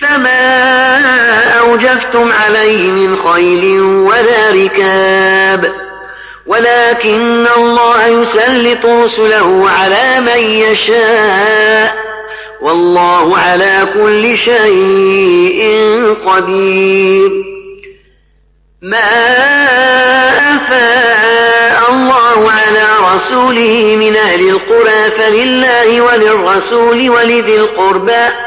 فما أوجفتم عليه من خيل ولا ركاب ولكن الله يسلط رسله على من يشاء والله على كل شيء قدير ما أفاء الله على رسوله من أهل القرى فلله وللرسول ولذي القربى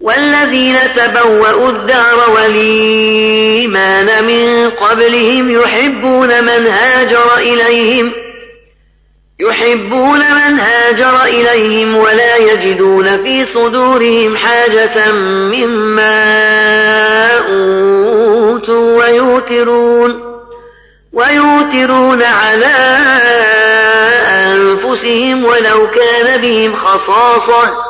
والذين تبوأوا الدار والإيمان من قبلهم يحبون من هاجر إليهم يحبون من هاجر إليهم ولا يجدون في صدورهم حاجة مما أوتوا ويوترون ويوترون على أنفسهم ولو كان بهم خصاصة.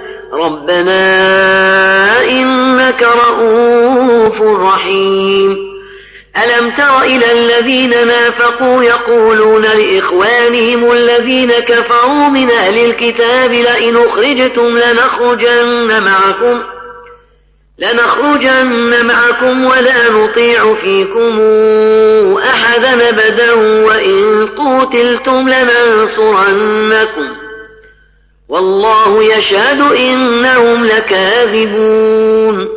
ربنا إنك رؤوف رحيم. ألم تر إلى الذين نافقوا يقولون لإخوانهم الذين كفروا من أهل الكتاب لئن أخرجتم لنخرجن معكم لنخرجن معكم ولا نطيع فيكم أحدا أبدا وإن قوتلتم لننصرنكم. والله يشهد إنهم لكاذبون.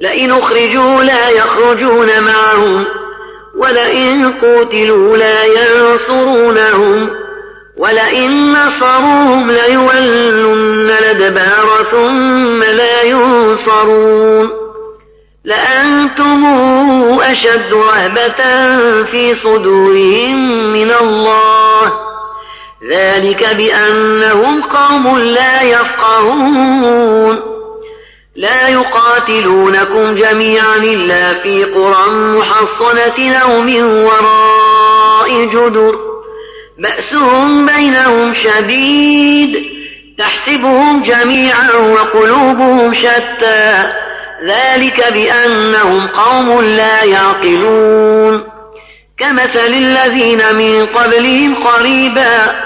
لئن أخرجوا لا يخرجون معهم ولئن قتلوا لا ينصرونهم ولئن نصروهم ليولن الأدبار ثم لا ينصرون. لأنتم أشد رهبة في صدورهم من الله. ذلك بأنهم قوم لا يفقهون. لا يقاتلونكم جميعا إلا في قرى محصنة أو من وراء جدر. بأسهم بينهم شديد. تحسبهم جميعا وقلوبهم شتى. ذلك بأنهم قوم لا يعقلون. كمثل الذين من قبلهم قريبا.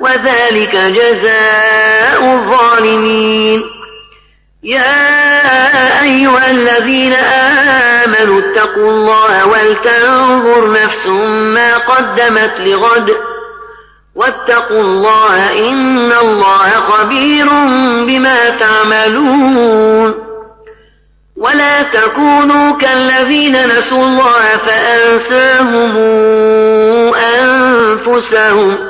وذلك جزاء الظالمين. يا أيها الذين آمنوا اتقوا الله ولتنظر نفس ما قدمت لغد. واتقوا الله إن الله خبير بما تعملون. ولا تكونوا كالذين نسوا الله فأنساهم أنفسهم.